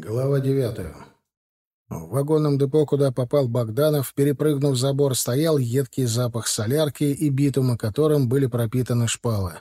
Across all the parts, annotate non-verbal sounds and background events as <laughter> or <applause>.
Глава девятая. В вагонном депо, куда попал Богданов, перепрыгнув забор, стоял едкий запах солярки и битума, которым были пропитаны шпалы.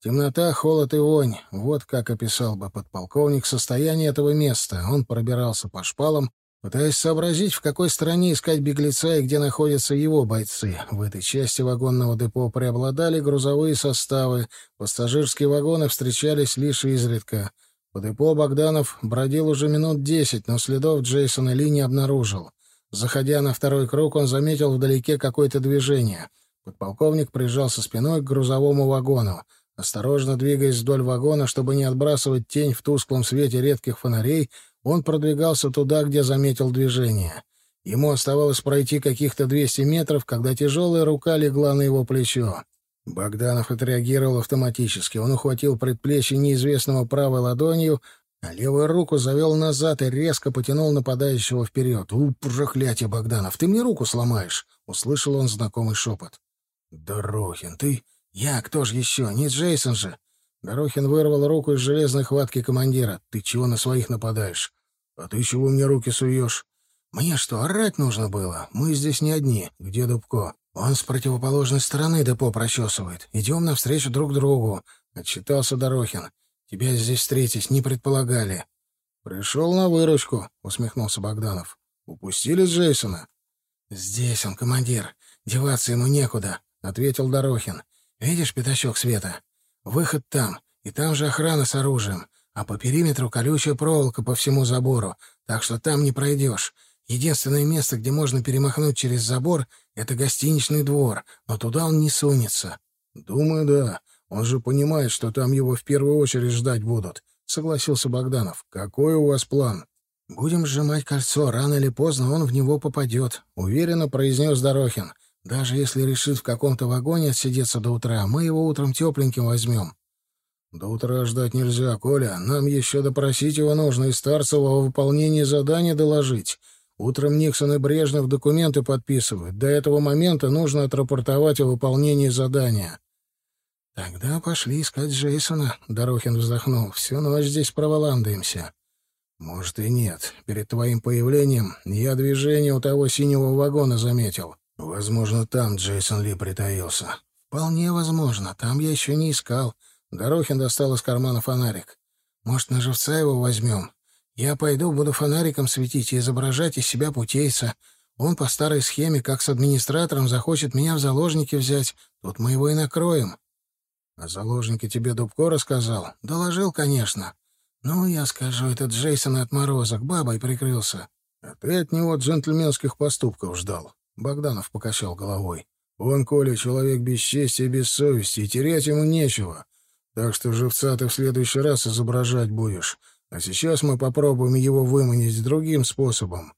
Темнота, холод и вонь — вот как описал бы подполковник состояние этого места. Он пробирался по шпалам, пытаясь сообразить, в какой стране искать беглеца и где находятся его бойцы. В этой части вагонного депо преобладали грузовые составы, пассажирские вагоны встречались лишь изредка — по депо Богданов бродил уже минут десять, но следов Джейсона Ли не обнаружил. Заходя на второй круг, он заметил вдалеке какое-то движение. Подполковник прижался спиной к грузовому вагону. Осторожно двигаясь вдоль вагона, чтобы не отбрасывать тень в тусклом свете редких фонарей, он продвигался туда, где заметил движение. Ему оставалось пройти каких-то 200 метров, когда тяжелая рука легла на его плечо. Богданов отреагировал автоматически. Он ухватил предплечье неизвестного правой ладонью, а левую руку завел назад и резко потянул нападающего вперед. «У, проклятие, Богданов, ты мне руку сломаешь!» — услышал он знакомый шепот. «Дорохин, ты? Я, кто же еще? Не Джейсон же!» Дорохин вырвал руку из железной хватки командира. «Ты чего на своих нападаешь? А ты чего мне руки суешь?» «Мне что, орать нужно было? Мы здесь не одни. Где Дубко?» «Он с противоположной стороны депо прочесывает. Идем навстречу друг другу», — отчитался Дорохин. «Тебя здесь встретить не предполагали». «Пришел на выручку», — усмехнулся Богданов. «Упустили Джейсона?» «Здесь он, командир. Деваться ему некуда», — ответил Дорохин. «Видишь пятачок света? Выход там, и там же охрана с оружием, а по периметру колючая проволока по всему забору, так что там не пройдешь. Единственное место, где можно перемахнуть через забор, — это гостиничный двор, но туда он не сунется. — Думаю, да. Он же понимает, что там его в первую очередь ждать будут, — согласился Богданов. — Какой у вас план? — Будем сжимать кольцо. Рано или поздно он в него попадет, — уверенно произнес Дорохин. — Даже если решит в каком-то вагоне отсидеться до утра, мы его утром тепленьким возьмем. — До утра ждать нельзя, Коля. Нам еще допросить его нужно и Старцева о выполнении задания доложить. Утром Никсон и Брежнев документы подписывают. До этого момента нужно отрапортовать о выполнении задания. «Тогда пошли искать Джейсона», — Дорохин вздохнул. «Всю ночь здесь проволандаемся». «Может и нет. Перед твоим появлением я движение у того синего вагона заметил. Возможно, там Джейсон Ли притаился». «Вполне возможно. Там я еще не искал». Дорохин достал из кармана фонарик. «Может, на живца его возьмем? Я пойду, буду фонариком светить и изображать из себя путейца. Он по старой схеме, как с администратором, захочет меня в заложники взять. Тут мы его и накроем. — А заложники тебе Дубко рассказал? — Доложил, конечно. — Ну, я скажу, это Джейсон отморозок, бабой прикрылся. — А ты от него джентльменских поступков ждал. Богданов покачал головой. — Он, Коля, человек без чести и без совести, и терять ему нечего. Так что живца ты в следующий раз изображать будешь. А сейчас мы попробуем его выманить другим способом.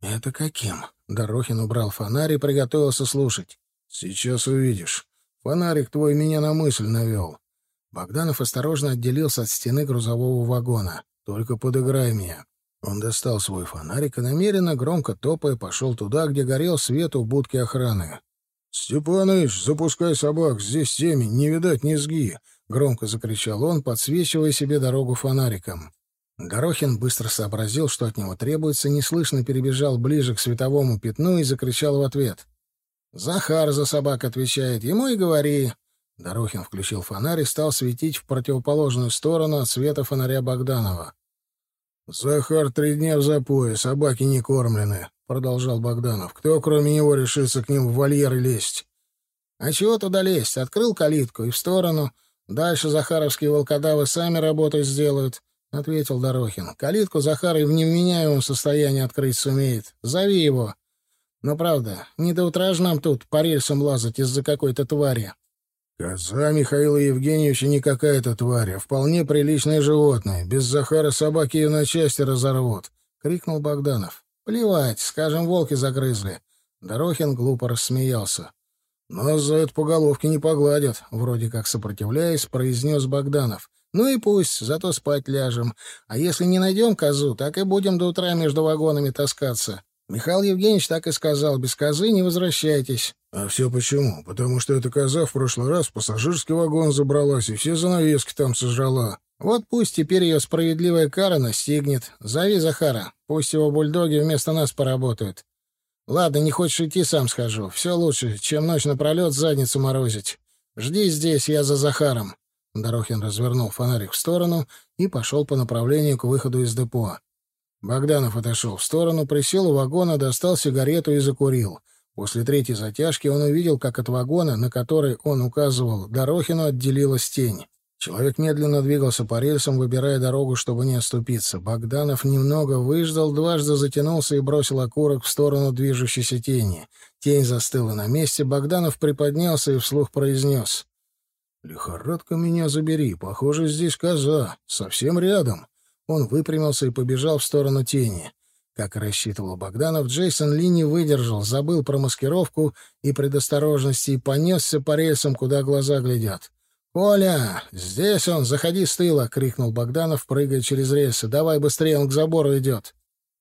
Это каким? Дорохин убрал фонарь и приготовился слушать. Сейчас увидишь. Фонарик твой меня на мысль навел. Богданов осторожно отделился от стены грузового вагона. Только подыграй мне. Он достал свой фонарик и намеренно, громко топая, пошел туда, где горел свет у будки охраны. — Степаныч, запускай собак, здесь темень, не видать низги! — громко закричал он, подсвечивая себе дорогу фонариком. Горохин быстро сообразил, что от него требуется, неслышно перебежал ближе к световому пятну и закричал в ответ. «Захар за собак отвечает, ему и говори». Дорохин включил фонарь и стал светить в противоположную сторону от света фонаря Богданова. «Захар три дня в запое, собаки не кормлены», — продолжал Богданов. «Кто, кроме него, решится к ним в вольер лезть?» «А чего туда лезть? Открыл калитку и в сторону. Дальше захаровские волкодавы сами работу сделают. — ответил Дорохин. — Калитку Захар и в невменяемом состоянии открыть сумеет. Зови его. Но правда, не до утра же нам тут по рельсам лазать из-за какой-то твари. — Коза Михаила Евгеньевича не какая-то тварь, а вполне приличное животное. Без Захара собаки ее на части разорвут, — крикнул Богданов. — Плевать, скажем, волки загрызли. Дорохин глупо рассмеялся. — Нас за это по головке не погладят, — вроде как сопротивляясь, произнес Богданов. Ну и пусть, зато спать ляжем. А если не найдем козу, так и будем до утра между вагонами таскаться. Михаил Евгеньевич так и сказал, без козы не возвращайтесь. — А все почему? Потому что эта коза в прошлый раз в пассажирский вагон забралась и все занавески там сожрала. Вот пусть теперь ее справедливая кара настигнет. Зови Захара, пусть его бульдоги вместо нас поработают. Ладно, не хочешь идти, сам схожу. Все лучше, чем ночь напролет задницу морозить. Жди здесь, я за Захаром. Дорохин развернул фонарик в сторону и пошел по направлению к выходу из депо. Богданов отошел в сторону, присел у вагона, достал сигарету и закурил. После третьей затяжки он увидел, как от вагона, на который он указывал Дорохину, отделилась тень. Человек медленно двигался по рельсам, выбирая дорогу, чтобы не оступиться. Богданов немного выждал, дважды затянулся и бросил окурок в сторону движущейся тени. Тень застыла на месте, Богданов приподнялся и вслух произнес. «Лихорадка меня забери, похоже, здесь коза, совсем рядом». Он выпрямился и побежал в сторону тени. Как и рассчитывал Богданов, Джейсон Ли не выдержал, забыл про маскировку и предосторожности и понесся по рельсам, куда глаза глядят. «Коля, здесь он, заходи с тыла!» — крикнул Богданов, прыгая через рельсы. «Давай быстрее, он к забору идет!»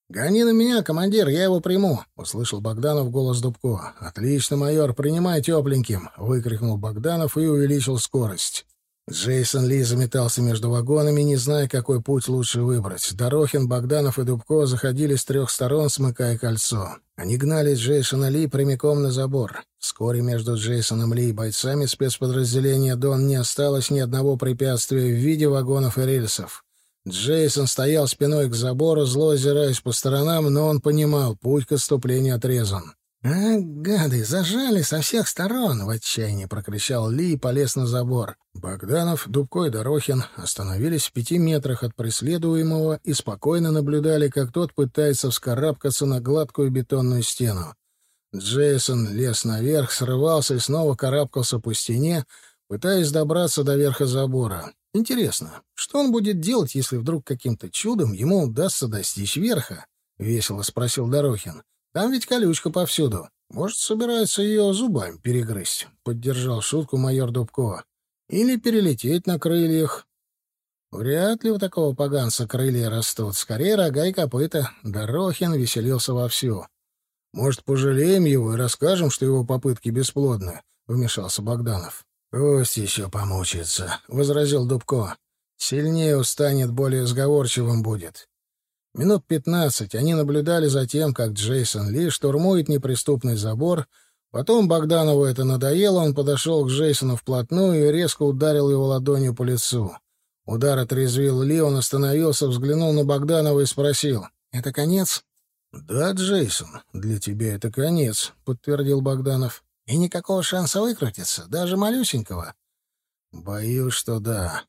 «Гони на меня, командир, я его приму!» — услышал Богданов голос Дубко. «Отлично, майор, принимай тепленьким!» — выкрикнул Богданов и увеличил скорость. Джейсон Ли заметался между вагонами, не зная, какой путь лучше выбрать. Дорохин, Богданов и Дубко заходили с трех сторон, смыкая кольцо. Они гнали Джейсона Ли прямиком на забор. Вскоре между Джейсоном Ли и бойцами спецподразделения «Дон» не осталось ни одного препятствия в виде вагонов и рельсов. Джейсон стоял спиной к забору, зло озираясь по сторонам, но он понимал, путь к отступлению отрезан. «А, гады, зажали со всех сторон!» — в отчаянии прокричал Ли и полез на забор. Богданов, Дубко и Дорохин остановились в пяти метрах от преследуемого и спокойно наблюдали, как тот пытается вскарабкаться на гладкую бетонную стену. Джейсон лез наверх, срывался и снова карабкался по стене, пытаясь добраться до верха забора. Интересно, что он будет делать, если вдруг каким-то чудом ему удастся достичь верха? — весело спросил Дорохин. Там ведь колючка повсюду. Может, собирается ее зубами перегрызть, — поддержал шутку майор Дубко. Или перелететь на крыльях. Вряд ли у такого поганца крылья растут. Скорее рога и копыта. Дорохин веселился вовсю. Может, пожалеем его и расскажем, что его попытки бесплодны? — вмешался Богданов. — Пусть еще помучается, — возразил Дубко. — Сильнее устанет, более сговорчивым будет. Минут пятнадцать они наблюдали за тем, как Джейсон Ли штурмует неприступный забор. Потом Богданову это надоело, он подошел к Джейсону вплотную и резко ударил его ладонью по лицу. Удар отрезвил Ли, он остановился, взглянул на Богданова и спросил. «Это конец?» «Да, Джейсон, для тебя это конец», — подтвердил Богданов. «И никакого шанса выкрутиться, даже малюсенького?» «Боюсь, что да.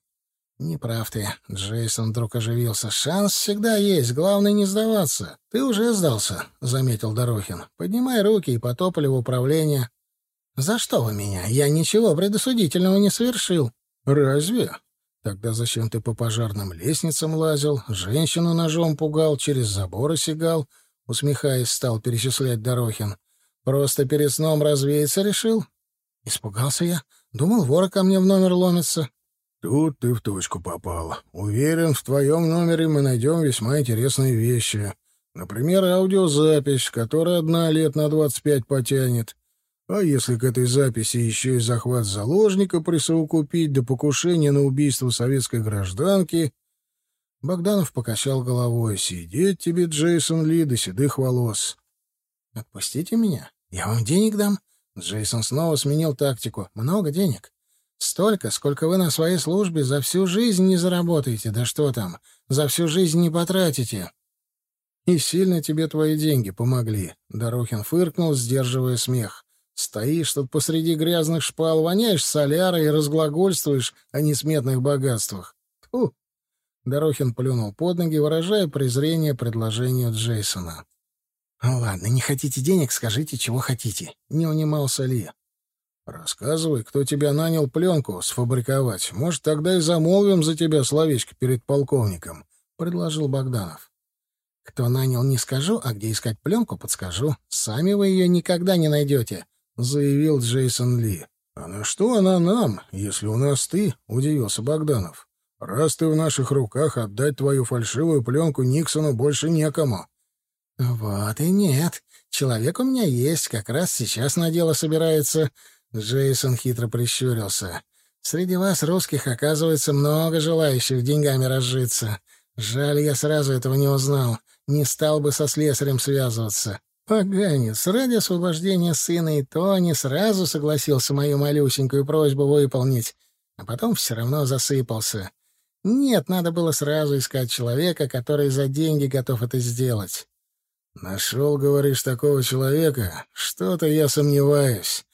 «Не прав ты», — Джейсон вдруг оживился. «Шанс всегда есть, главное не сдаваться. Ты уже сдался», — заметил Дорохин. «Поднимай руки и потопали в управление». «За что вы меня? Я ничего предосудительного не совершил». «Разве? Тогда зачем ты по пожарным лестницам лазил, женщину ножом пугал, через заборы сигал?» Усмехаясь, стал перечислять Дорохин. «Просто перед сном развеяться решил?» Испугался я. Думал, вора ко мне в номер ломится. Тут ты в точку попал. Уверен, в твоем номере мы найдем весьма интересные вещи. Например, аудиозапись, которая одна лет на двадцать пять потянет. А если к этой записи еще и захват заложника присовокупить до покушения на убийство советской гражданки... Богданов покачал головой. «Сидеть тебе, Джейсон Ли, до седых волос». «Отпустите меня. Я вам денег дам». Джейсон снова сменил тактику. «Много денег. Столько, сколько вы на своей службе за всю жизнь не заработаете, да что там, за всю жизнь не потратите. И сильно тебе твои деньги помогли. Дорохин фыркнул, сдерживая смех. Стоишь тут посреди грязных шпал, воняешь солярой и разглагольствуешь о несметных богатствах. Тьфу! Дорохин плюнул под ноги, выражая презрение предложению Джейсона. «Ладно, не хотите денег, скажите, чего хотите». Не унимался Ли. «Рассказывай, кто тебя нанял пленку сфабриковать. Может, тогда и замолвим за тебя словечко перед полковником», — предложил Богданов. «Кто нанял, не скажу, а где искать пленку, подскажу. Сами вы ее никогда не найдете», — заявил Джейсон Ли. «А на что она нам, если у нас ты?» — удивился Богданов. «Раз ты в наших руках, отдать твою фальшивую пленку Никсону больше некому». «Вот и нет. Человек у меня есть, как раз сейчас на дело собирается», Джейсон хитро прищурился. Среди вас, русских, оказывается много желающих деньгами разжиться. Жаль, я сразу этого не узнал. Не стал бы со слесарем связываться. Поганец, ради освобождения сына и то не сразу согласился мою малюсенькую просьбу выполнить, а потом все равно засыпался. Нет, надо было сразу искать человека, который за деньги готов это сделать. «Нашел, говоришь, такого человека? Что-то я сомневаюсь».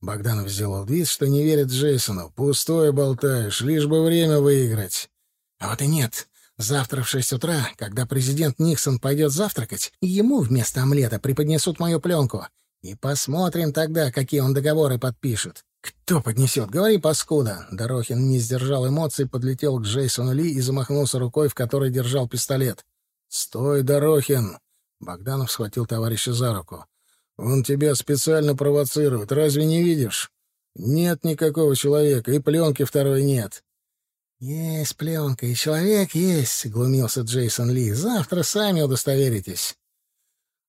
Богданов сделал вид, что не верит Джейсону. «Пустое болтаешь, лишь бы время выиграть». «А вот и нет. Завтра в шесть утра, когда президент Никсон пойдет завтракать, ему вместо омлета преподнесут мою пленку. И посмотрим тогда, какие он договоры подпишет. «Кто поднесет? Говори, паскуда!» Дорохин не сдержал эмоций, подлетел к Джейсону Ли и замахнулся рукой, в которой держал пистолет. «Стой, Дорохин!» Богданов схватил товарища за руку. «Он тебя специально провоцирует, разве не видишь? Нет никакого человека, и пленки второй нет. «Есть пленка, и человек есть», — глумился Джейсон Ли. «Завтра сами удостоверитесь».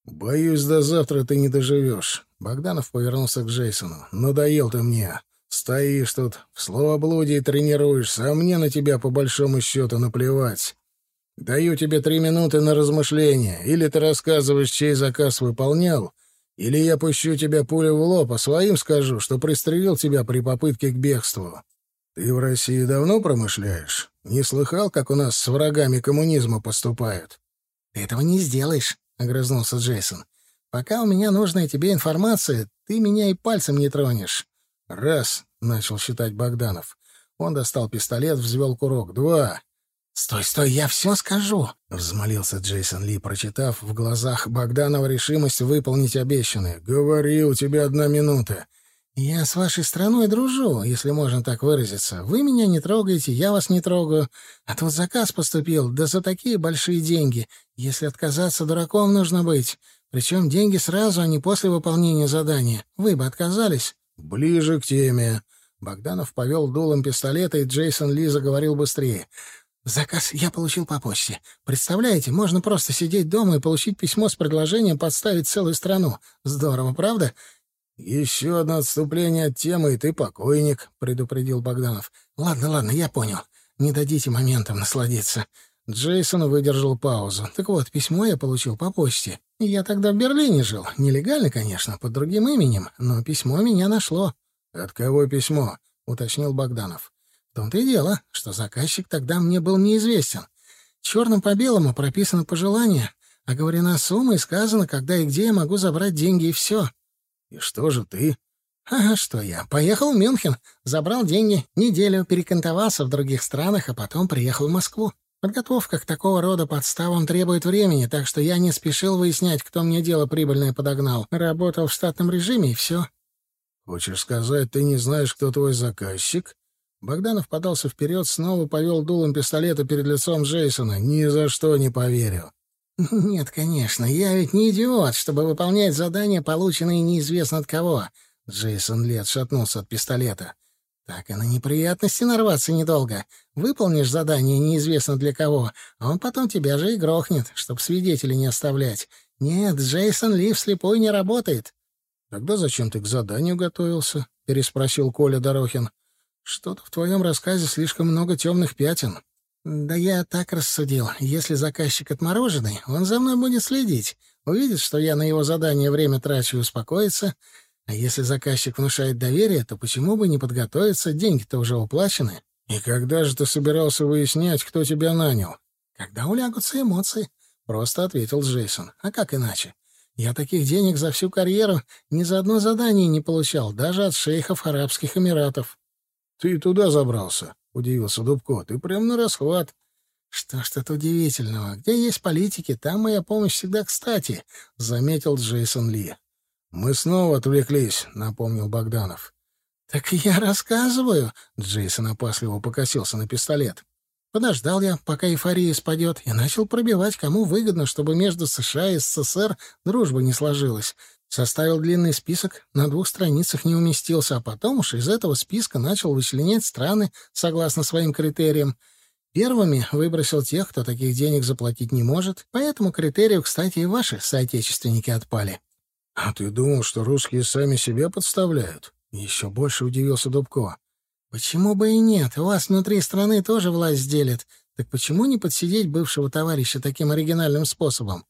«Боюсь, до завтра ты не доживешь». Богданов повернулся к Джейсону. «Надоел ты мне. Стоишь тут, в словоблудии тренируешься, а мне на тебя по большому счету наплевать. Даю тебе три минуты на размышление. Или ты рассказываешь, чей заказ выполнял, или я пущу тебя пулю в лоб, а своим скажу, что пристрелил тебя при попытке к бегству». «Ты в России давно промышляешь? Не слыхал, как у нас с врагами коммунизма поступают?» «Ты этого не сделаешь», — огрызнулся Джейсон. «Пока у меня нужная тебе информация, ты меня и пальцем не тронешь». «Раз», — начал считать Богданов. Он достал пистолет, взвел курок. «Два». «Стой, стой, я все скажу!» — взмолился Джейсон Ли, прочитав в глазах Богданова решимость выполнить обещанное. «Говори, у тебя одна минута. «Я с вашей страной дружу, если можно так выразиться. Вы меня не трогаете, я вас не трогаю. А тут заказ поступил, да за такие большие деньги. Если отказаться, дураком нужно быть. Причем деньги сразу, а не после выполнения задания. Вы бы отказались?» «Ближе к теме». Богданов повел дулом пистолета, и Джейсон Ли заговорил быстрее. «Заказ я получил по почте. Представляете, можно просто сидеть дома и получить письмо с предложением подставить целую страну. Здорово, правда? «Еще одно отступление от темы, и ты покойник», — предупредил Богданов. «Ладно, ладно, я понял. Не дадите моментом насладиться». Джейсон выдержал паузу. «Так вот, письмо я получил по почте. Я тогда в Берлине жил. Нелегально, конечно, под другим именем, но письмо меня нашло». «От кого письмо?» — уточнил Богданов. «В том-то и дело, что заказчик тогда мне был неизвестен. Черным по белому прописано пожелание, оговорена сумма и сказано, когда и где я могу забрать деньги, и все». «И что же ты?» «А что я? Поехал в Мюнхен, забрал деньги, неделю перекантовался в других странах, а потом приехал в Москву. Подготовка к такого рода подставам требует времени, так что я не спешил выяснять, кто мне дело прибыльное подогнал. Работал в штатном режиме, и все». «Хочешь сказать, ты не знаешь, кто твой заказчик?» Богданов подался вперед, снова повел дулом пистолета перед лицом Джейсона. «Ни за что не поверю». <laughs> «Нет, конечно, я ведь не идиот, чтобы выполнять задания, полученные неизвестно от кого». Джейсон Ли отшатнулся от пистолета. «Так и на неприятности нарваться недолго. Выполнишь задание неизвестно для кого, а он потом тебя же и грохнет, чтоб свидетелей не оставлять. Нет, Джейсон Ли вслепую не работает». «Тогда зачем ты к заданию готовился?» — переспросил Коля Дорохин. «Что-то в твоем рассказе слишком много темных пятен». «Да я так рассудил. Если заказчик отмороженный, он за мной будет следить. Увидит, что я на его задание время трачу и успокоится. А если заказчик внушает доверие, то почему бы не подготовиться? Деньги-то уже уплачены. И когда же ты собирался выяснять, кто тебя нанял?» «Когда улягутся эмоции», — просто ответил Джейсон. «А как иначе? Я таких денег за всю карьеру ни за одно задание не получал, даже от шейхов Арабских Эмиратов». «Ты туда забрался?» — удивился Дубко. — Ты прям на расхват. — Что ж тут удивительного? Где есть политики, там моя помощь всегда кстати, — заметил Джейсон Ли. — Мы снова отвлеклись, — напомнил Богданов. — Так я рассказываю, — Джейсон опасливо покосился на пистолет. Подождал я, пока эйфория спадет, и начал пробивать, кому выгодно, чтобы между США и СССР дружба не сложилась. Составил длинный список, на двух страницах не уместился, а потом уж из этого списка начал вычленять страны согласно своим критериям. Первыми выбросил тех, кто таких денег заплатить не может, поэтому критерию, кстати, и ваши соотечественники отпали. — А ты думал, что русские сами себя подставляют? Еще больше удивился Дубко. Почему бы и нет? У вас внутри страны тоже власть делит. Так почему не подсидеть бывшего товарища таким оригинальным способом?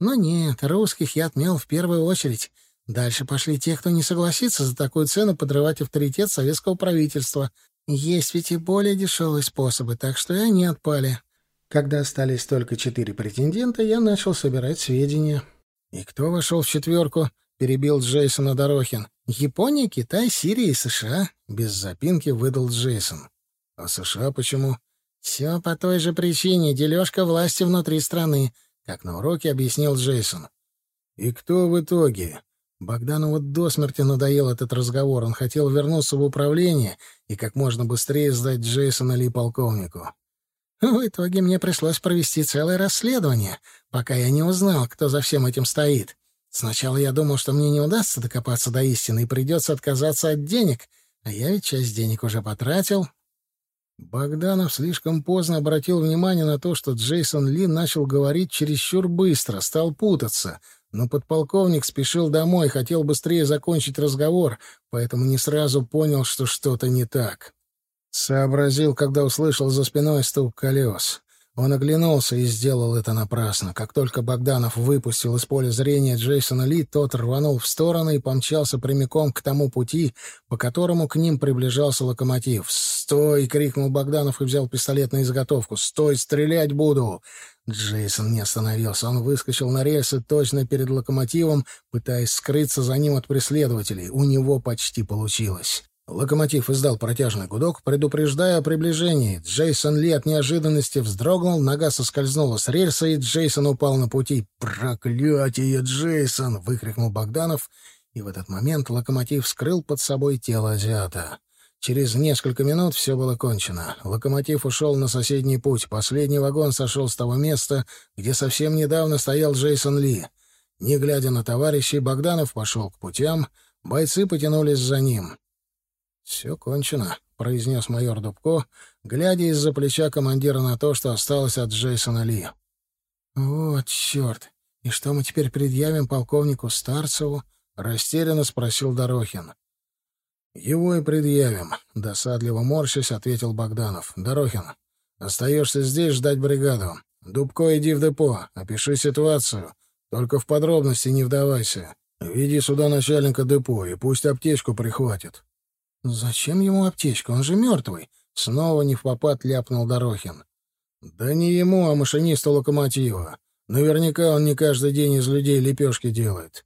Но нет, русских я отмел в первую очередь. Дальше пошли те, кто не согласится за такую цену подрывать авторитет советского правительства. Есть ведь и более дешевые способы, так что и они отпали. Когда остались только четыре претендента, я начал собирать сведения. «И кто вошел в четверку?» — перебил Джейсона Дорохин. «Япония, Китай, Сирия и США», — без запинки выдал Джейсон. «А США почему?» «Все по той же причине. Дележка власти внутри страны», — как на уроке объяснил Джейсон. «И кто в итоге?» Богдану вот до смерти надоел этот разговор. Он хотел вернуться в управление и как можно быстрее сдать Джейсона Ли полковнику. В итоге мне пришлось провести целое расследование, пока я не узнал, кто за всем этим стоит. Сначала я думал, что мне не удастся докопаться до истины и придется отказаться от денег, а я ведь часть денег уже потратил. Богданов слишком поздно обратил внимание на то, что Джейсон Ли начал говорить чересчур быстро, стал путаться — но подполковник спешил домой, хотел быстрее закончить разговор, поэтому не сразу понял, что что-то не так. Сообразил, когда услышал за спиной стук колес. Он оглянулся и сделал это напрасно. Как только Богданов выпустил из поля зрения Джейсона Ли, тот рванул в сторону и помчался прямиком к тому пути, по которому к ним приближался локомотив. «Стой!» — крикнул Богданов и взял пистолет на изготовку. «Стой! Стрелять буду!» Джейсон не остановился. Он выскочил на рельсы точно перед локомотивом, пытаясь скрыться за ним от преследователей. У него почти получилось. Локомотив издал протяжный гудок, предупреждая о приближении. Джейсон Ли от неожиданности вздрогнул, нога соскользнула с рельса, и Джейсон упал на пути. «Проклятие, Джейсон!» — выкрикнул Богданов, и в этот момент локомотив скрыл под собой тело азиата. Через несколько минут все было кончено. Локомотив ушел на соседний путь. Последний вагон сошел с того места, где совсем недавно стоял Джейсон Ли. Не глядя на товарищей, Богданов пошел к путям, бойцы потянулись за ним. «Все кончено», — произнес майор Дубко, глядя из-за плеча командира на то, что осталось от Джейсона Ли. «Вот черт! И что мы теперь предъявим полковнику Старцеву?» — растерянно спросил Дорохин. «Его и предъявим», — досадливо морщась, ответил Богданов. «Дорохин, остаешься здесь ждать бригаду. Дубко, иди в депо, опиши ситуацию. Только в подробности не вдавайся. Веди сюда начальника депо, и пусть аптечку прихватит. «Зачем ему аптечка? Он же мертвый!» Снова не в попад ляпнул Дорохин. «Да не ему, а машинисту локомотива. Наверняка он не каждый день из людей лепешки делает».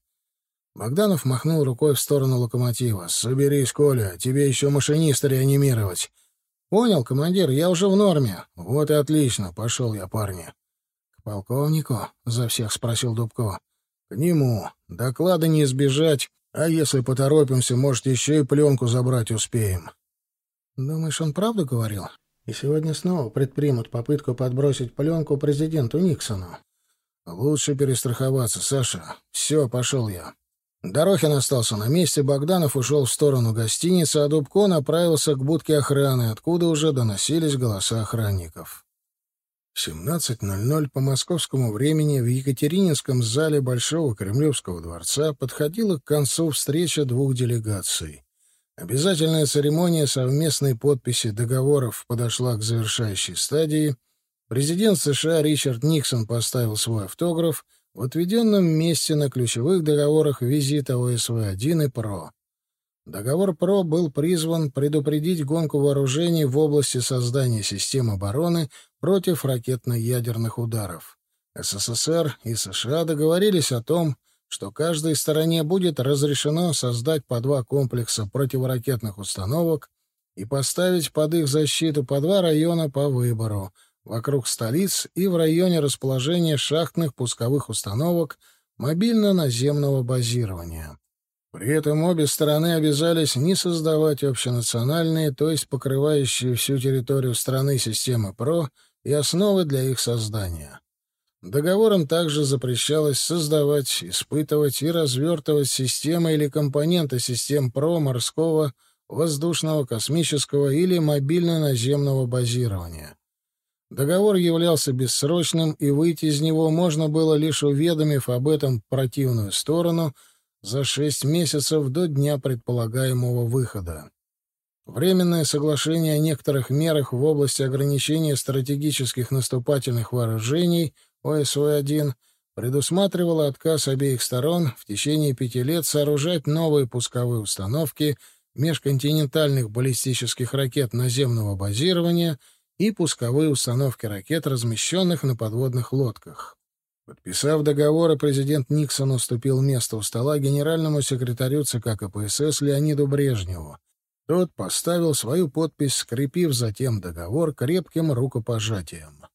Богданов махнул рукой в сторону локомотива. «Соберись, Коля, тебе еще машиниста реанимировать». «Понял, командир, я уже в норме». «Вот и отлично, пошел я, парни». «К полковнику?» — за всех спросил Дубко. «К нему. Доклада не избежать, а если поторопимся, может, еще и пленку забрать успеем. Думаешь, он правду говорил? И сегодня снова предпримут попытку подбросить пленку президенту Никсону. Лучше перестраховаться, Саша. Все, пошел я. Дорохин остался на месте, Богданов ушел в сторону гостиницы, а Дубко направился к будке охраны, откуда уже доносились голоса охранников. В 17.00 по московскому времени в Екатерининском зале Большого Кремлевского дворца подходила к концу встреча двух делегаций. Обязательная церемония совместной подписи договоров подошла к завершающей стадии. Президент США Ричард Никсон поставил свой автограф в отведенном месте на ключевых договорах визита ОСВ-1 и ПРО. Договор ПРО был призван предупредить гонку вооружений в области создания систем обороны против ракетно-ядерных ударов. СССР и США договорились о том, что каждой стороне будет разрешено создать по два комплекса противоракетных установок и поставить под их защиту по два района по выбору вокруг столиц и в районе расположения шахтных пусковых установок мобильно-наземного базирования. При этом обе стороны обязались не создавать общенациональные, то есть покрывающие всю территорию страны системы ПРО и основы для их создания. Договором также запрещалось создавать, испытывать и развертывать системы или компоненты систем ПРО морского, воздушного, космического или мобильно-наземного базирования. Договор являлся бессрочным, и выйти из него можно было лишь уведомив об этом противную сторону — за шесть месяцев до дня предполагаемого выхода. Временное соглашение о некоторых мерах в области ограничения стратегических наступательных вооружений ОСО-1 предусматривало отказ обеих сторон в течение пяти лет сооружать новые пусковые установки межконтинентальных баллистических ракет наземного базирования и пусковые установки ракет, размещенных на подводных лодках. Подписав договоры, президент Никсон уступил место у стола генеральному секретарю ЦК КПСС Леониду Брежневу. Тот поставил свою подпись, скрепив затем договор крепким рукопожатием.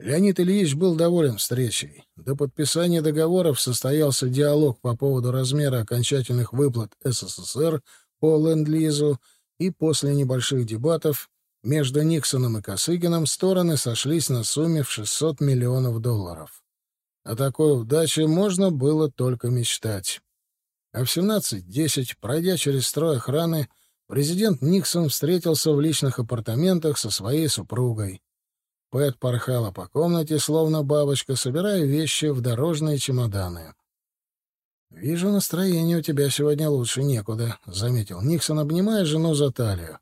Леонид Ильич был доволен встречей. До подписания договоров состоялся диалог по поводу размера окончательных выплат СССР по Ленд-Лизу, и после небольших дебатов между Никсоном и Косыгином стороны сошлись на сумме в 600 миллионов долларов. О такой удаче можно было только мечтать. А в 17.10, пройдя через строй охраны, президент Никсон встретился в личных апартаментах со своей супругой. Пэт порхала по комнате, словно бабочка, собирая вещи в дорожные чемоданы. «Вижу, настроение у тебя сегодня лучше некуда», — заметил Никсон, обнимая жену за талию.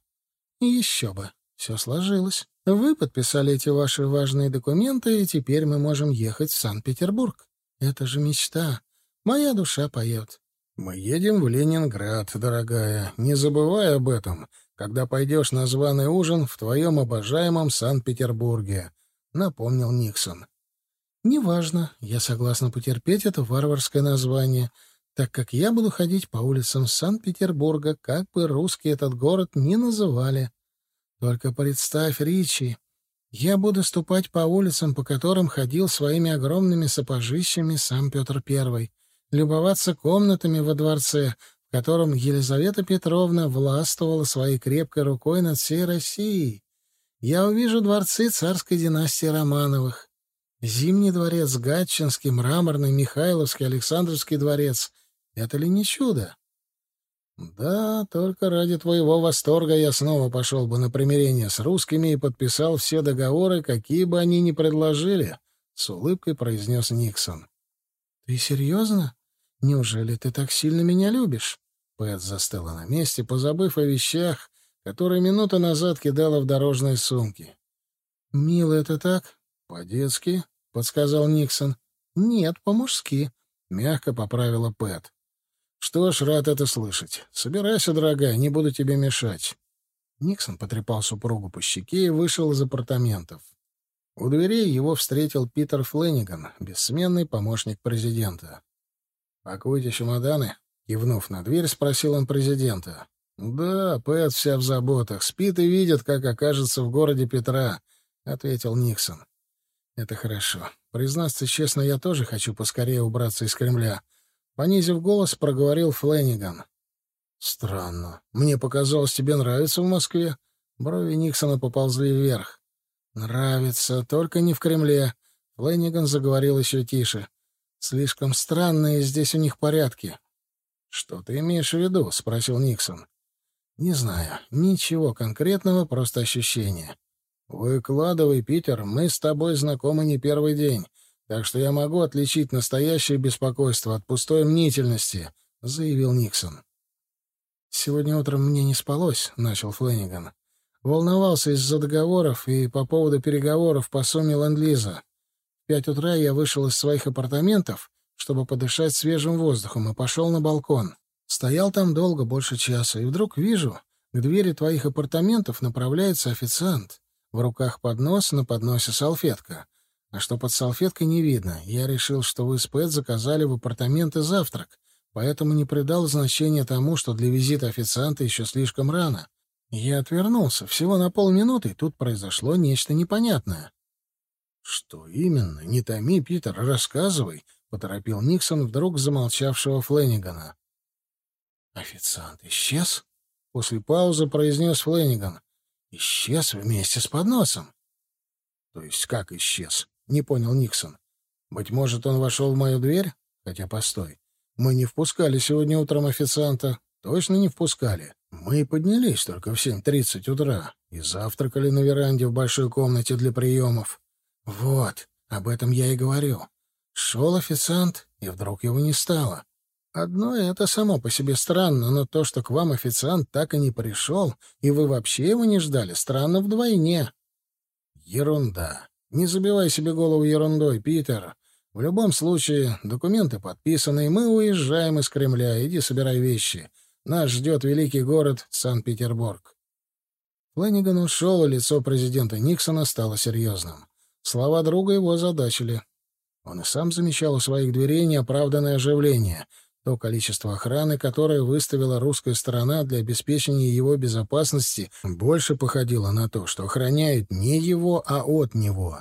«Еще бы. Все сложилось. Вы подписали эти ваши важные документы, и теперь мы можем ехать в Санкт-Петербург. Это же мечта. Моя душа поет. Мы едем в Ленинград, дорогая. Не забывай об этом, когда пойдешь на званый ужин в твоем обожаемом Санкт-Петербурге, — напомнил Никсон. Неважно, я согласна потерпеть это варварское название, так как я буду ходить по улицам Санкт-Петербурга, как бы русские этот город ни называли. Только представь, Ричи, я буду ступать по улицам, по которым ходил своими огромными сапожищами сам Петр Первый, любоваться комнатами во дворце, в котором Елизавета Петровна властвовала своей крепкой рукой над всей Россией. Я увижу дворцы царской династии Романовых. Зимний дворец, Гатчинский, Мраморный, Михайловский, Александровский дворец — это ли не чудо? Да, только ради твоего восторга я снова пошел бы на примирение с русскими и подписал все договоры, какие бы они ни предложили, — с улыбкой произнес Никсон. — Ты серьезно? Неужели ты так сильно меня любишь? Пэт застыла на месте, позабыв о вещах, которые минуту назад кидала в дорожные сумки. — Мило это так? По-детски, — подсказал Никсон. — Нет, по-мужски, — мягко поправила Пэт. «Что ж, рад это слышать. Собирайся, дорогая, не буду тебе мешать». Никсон потрепал супругу по щеке и вышел из апартаментов. У дверей его встретил Питер Фленниган, бессменный помощник президента. «Пакуйте чемоданы?» — кивнув на дверь, спросил он президента. «Да, Пэт вся в заботах. Спит и видит, как окажется в городе Петра», — ответил Никсон. «Это хорошо. Признаться честно, я тоже хочу поскорее убраться из Кремля. Понизив голос, проговорил Флэниган. «Странно. Мне показалось, тебе нравится в Москве?» Брови Никсона поползли вверх. «Нравится, только не в Кремле». Флэниган заговорил еще тише. «Слишком странные здесь у них порядки». «Что ты имеешь в виду?» — спросил Никсон. «Не знаю. Ничего конкретного, просто ощущение». «Выкладывай, Питер, мы с тобой знакомы не первый день. Так что я могу отличить настоящее беспокойство от пустой мнительности, — заявил Никсон. «Сегодня утром мне не спалось», — начал Флэниган. «Волновался из-за договоров и по поводу переговоров по сумме ленд-лиза. В пять утра я вышел из своих апартаментов, чтобы подышать свежим воздухом, и пошел на балкон. Стоял там долго, больше часа, и вдруг вижу, к двери твоих апартаментов направляется официант. В руках поднос, на подносе салфетка. А что под салфеткой не видно. Я решил, что вы с Пэт заказали в апартаменты завтрак, поэтому не придал значения тому, что для визита официанта еще слишком рано. Я отвернулся. Всего на полминуты, и тут произошло нечто непонятное. — Что именно? Не томи, Питер, рассказывай, — поторопил Никсон вдруг замолчавшего Фленнигана. — Официант исчез? — после паузы произнес Фленниган. — Исчез вместе с подносом. — То есть как исчез? Не понял Никсон. Быть может, он вошел в мою дверь? Хотя, постой. Мы не впускали сегодня утром официанта. Точно не впускали. Мы поднялись только в 7.30 утра и завтракали на веранде в большой комнате для приемов. Вот, об этом я и говорю. Шел официант, и вдруг его не стало. Одно это само по себе странно, но то, что к вам официант так и не пришел, и вы вообще его не ждали, странно вдвойне. Ерунда. Не забивай себе голову ерундой, Питер. В любом случае, документы подписаны, и мы уезжаем из Кремля. Иди собирай вещи. Нас ждет великий город Санкт-Петербург. Флэнниган ушел, и лицо президента Никсона стало серьезным. Слова друга его озадачили. Он и сам замечал у своих дверей неоправданное оживление — то количество охраны, которое выставила русская сторона для обеспечения его безопасности, больше походило на то, что охраняют не его, а от него.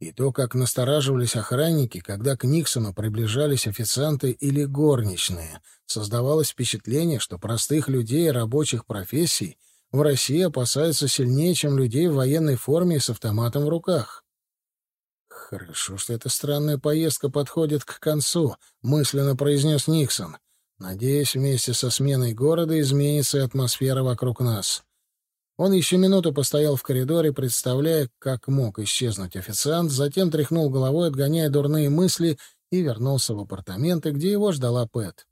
И то, как настораживались охранники, когда к Никсону приближались официанты или горничные, создавалось впечатление, что простых людей рабочих профессий в России опасаются сильнее, чем людей в военной форме и с автоматом в руках. «Хорошо, что эта странная поездка подходит к концу», — мысленно произнес Никсон. «Надеюсь, вместе со сменой города изменится атмосфера вокруг нас». Он еще минуту постоял в коридоре, представляя, как мог исчезнуть официант, затем тряхнул головой, отгоняя дурные мысли, и вернулся в апартаменты, где его ждала Пэт.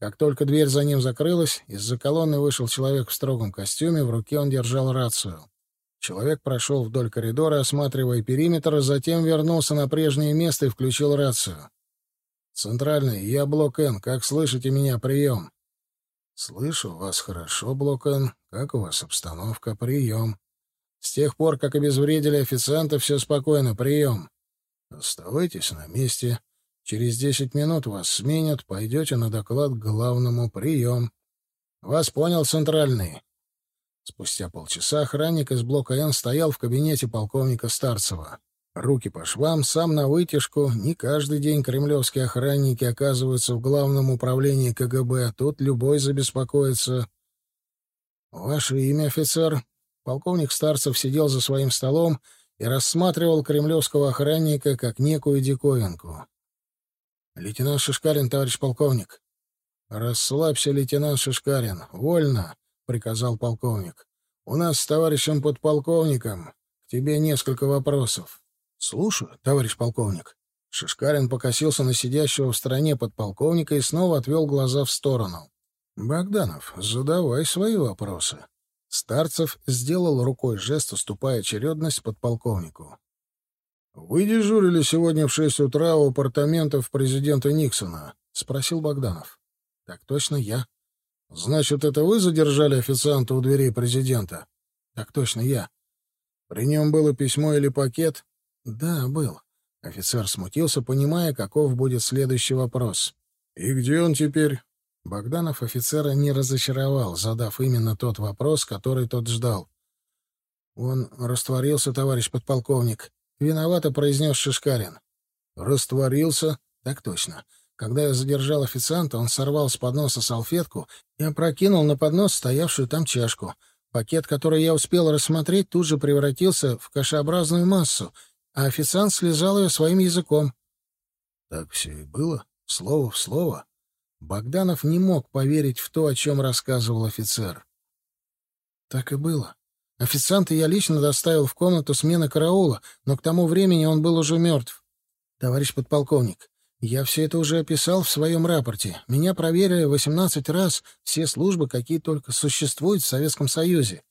Как только дверь за ним закрылась, из-за колонны вышел человек в строгом костюме, в руке он держал рацию. Человек прошел вдоль коридора, осматривая периметр, затем вернулся на прежнее место и включил рацию. «Центральный, я Блок Н. Как слышите меня? Прием!» «Слышу вас хорошо, Блок Н. Как у вас обстановка? Прием!» «С тех пор, как обезвредили официанта, все спокойно. Прием!» «Оставайтесь на месте. Через десять минут вас сменят. Пойдете на доклад к главному. Прием!» «Вас понял, Центральный!» Спустя полчаса охранник из блока Н стоял в кабинете полковника Старцева. Руки по швам, сам на вытяжку. Не каждый день кремлевские охранники оказываются в главном управлении КГБ, а тут любой забеспокоится. «Ваше имя, офицер?» Полковник Старцев сидел за своим столом и рассматривал кремлевского охранника как некую диковинку. «Лейтенант Шишкарин, товарищ полковник». «Расслабься, лейтенант Шишкарин. Вольно приказал полковник. «У нас с товарищем подполковником к тебе несколько вопросов». «Слушаю, товарищ полковник». Шишкарин покосился на сидящего в стороне подполковника и снова отвел глаза в сторону. «Богданов, задавай свои вопросы». Старцев сделал рукой жест, уступая очередность подполковнику. «Вы дежурили сегодня в шесть утра у апартаментов президента Никсона?» — спросил Богданов. «Так точно я», Значит, это вы задержали официанта у дверей президента? Так точно, я. При нем было письмо или пакет? Да, был. Офицер смутился, понимая, каков будет следующий вопрос. И где он теперь? Богданов офицера не разочаровал, задав именно тот вопрос, который тот ждал. Он растворился, товарищ подполковник. Виновато произнес Шишкарин. Растворился? Так точно. Когда я задержал официанта, он сорвал с подноса салфетку и опрокинул на поднос стоявшую там чашку. Пакет, который я успел рассмотреть, тут же превратился в кашеобразную массу, а официант слезал ее своим языком. Так все и было, слово в слово. Богданов не мог поверить в то, о чем рассказывал офицер. Так и было. Официанта я лично доставил в комнату смены караула, но к тому времени он был уже мертв. Товарищ подполковник, я все это уже описал в своем рапорте. Меня проверили 18 раз все службы, какие только существуют в Советском Союзе.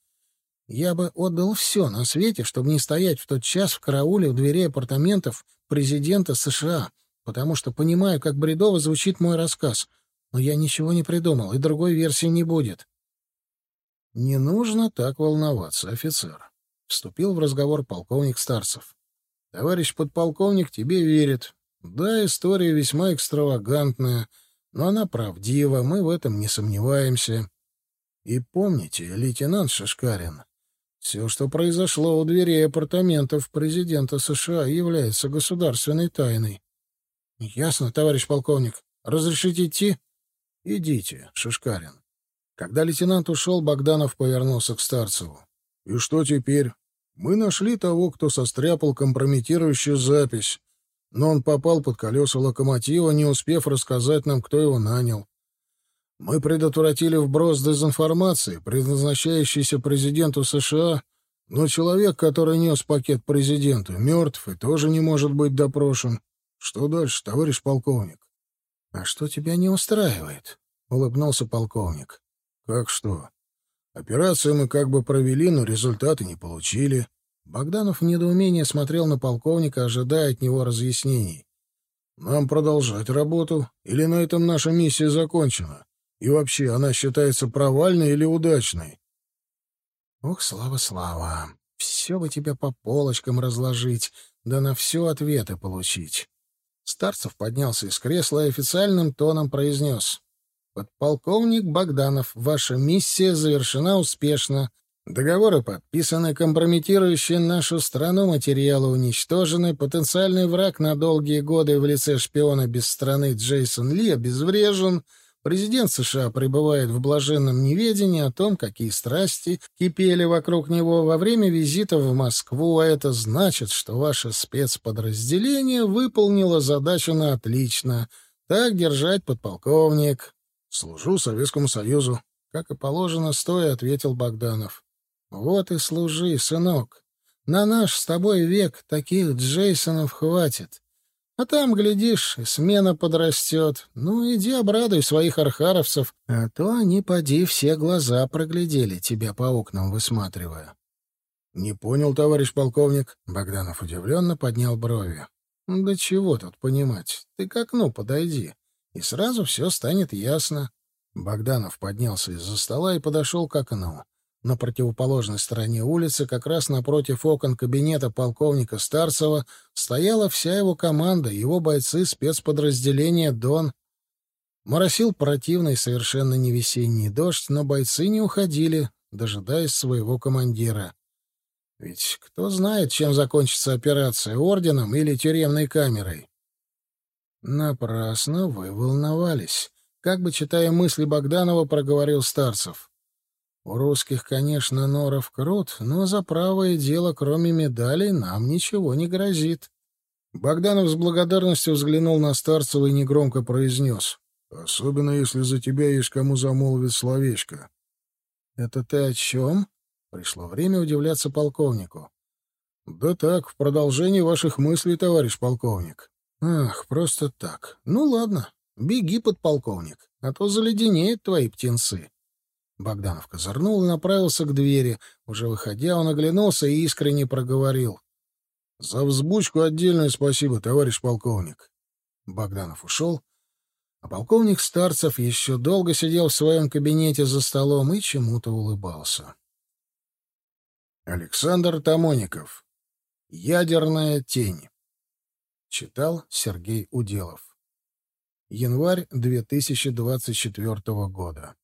Я бы отдал все на свете, чтобы не стоять в тот час в карауле у дверей апартаментов президента США, потому что понимаю, как бредово звучит мой рассказ. Но я ничего не придумал, и другой версии не будет. «Не нужно так волноваться, офицер», — вступил в разговор полковник Старцев. «Товарищ подполковник тебе верит, да, история весьма экстравагантная, но она правдива, мы в этом не сомневаемся. И помните, лейтенант Шашкарин, все, что произошло у дверей апартаментов президента США, является государственной тайной. Ясно, товарищ полковник. Разрешите идти? Идите, Шишкарин. Когда лейтенант ушел, Богданов повернулся к Старцеву. И что теперь? Мы нашли того, кто состряпал компрометирующую запись но он попал под колеса локомотива, не успев рассказать нам, кто его нанял. Мы предотвратили вброс дезинформации, предназначающийся президенту США, но человек, который нес пакет президенту, мертв и тоже не может быть допрошен. Что дальше, товарищ полковник? А что тебя не устраивает? улыбнулся полковник. Как что? Операцию мы как бы провели, но результаты не получили. Богданов в недоумении смотрел на полковника, ожидая от него разъяснений. Нам продолжать работу или на этом наша миссия закончена? И вообще, она считается провальной или удачной? Ох, слава, слава. Все бы тебя по полочкам разложить, да на все ответы получить. Старцев поднялся из кресла и официальным тоном произнес. «Подполковник Богданов, ваша миссия завершена успешно. Договоры подписаны, компрометирующие нашу страну материалы уничтожены, потенциальный враг на долгие годы в лице шпиона без страны Джейсон Ли обезврежен, президент США пребывает в блаженном неведении о том, какие страсти кипели вокруг него во время визита в Москву, а это значит, что ваше спецподразделение выполнило задачу на отлично. Так держать, подполковник. Служу Советскому Союзу. Как и положено, стоя, ответил Богданов. Вот и служи, сынок. На наш с тобой век таких Джейсонов хватит. А там, глядишь, смена подрастет. Ну, иди обрадуй своих архаровцев, а то они, поди, все глаза проглядели, тебя по окнам высматривая. — Не понял, товарищ полковник. Богданов удивленно поднял брови. — Да чего тут понимать? Ты к окну подойди, и сразу все станет ясно. Богданов поднялся из-за стола и подошел к окну. На противоположной стороне улицы, как раз напротив окон кабинета полковника Старцева, стояла вся его команда, его бойцы спецподразделения «Дон». Моросил противный, совершенно не весенний дождь, но бойцы не уходили, дожидаясь своего командира. Ведь кто знает, чем закончится операция, орденом или тюремной камерой. Напрасно вы волновались. Как бы, читая мысли Богданова, проговорил Старцев. У русских, конечно, норов крут, но за правое дело, кроме медалей, нам ничего не грозит. Богданов с благодарностью взглянул на Старцева и негромко произнес. «Особенно, если за тебя есть кому замолвить словечко». «Это ты о чем?» Пришло время удивляться полковнику. «Да так, в продолжении ваших мыслей, товарищ полковник». «Ах, просто так. Ну ладно, беги, подполковник, а то заледенеют твои птенцы». Богданов козырнул и направился к двери. Уже выходя, он оглянулся и искренне проговорил. — За взбучку отдельное спасибо, товарищ полковник. Богданов ушел, а полковник Старцев еще долго сидел в своем кабинете за столом и чему-то улыбался. Александр Тамоников. «Ядерная тень». Читал Сергей Уделов. Январь 2024 года.